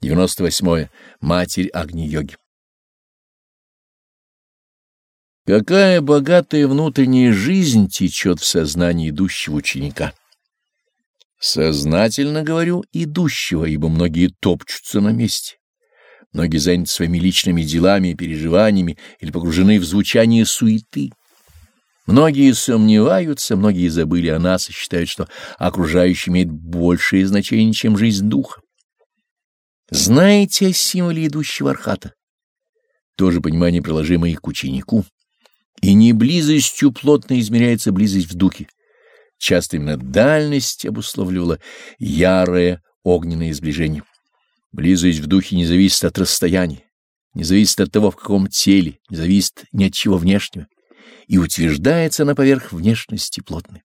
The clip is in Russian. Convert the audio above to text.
98. Матерь Агни-йоги. Какая богатая внутренняя жизнь течет в сознании идущего ученика. Сознательно говорю идущего, ибо многие топчутся на месте. Многие заняты своими личными делами и переживаниями или погружены в звучание суеты. Многие сомневаются, многие забыли о нас и считают, что окружающее имеет большее значение, чем жизнь духа. Знаете о символе идущего архата? Тоже понимание, приложимое к ученику. И не близостью плотно измеряется близость в духе. Часто именно дальность обусловливала ярое огненное сближение. Близость в духе не зависит от расстояния, не зависит от того, в каком теле, не зависит ни от чего внешнего, и утверждается на поверх внешности плотной.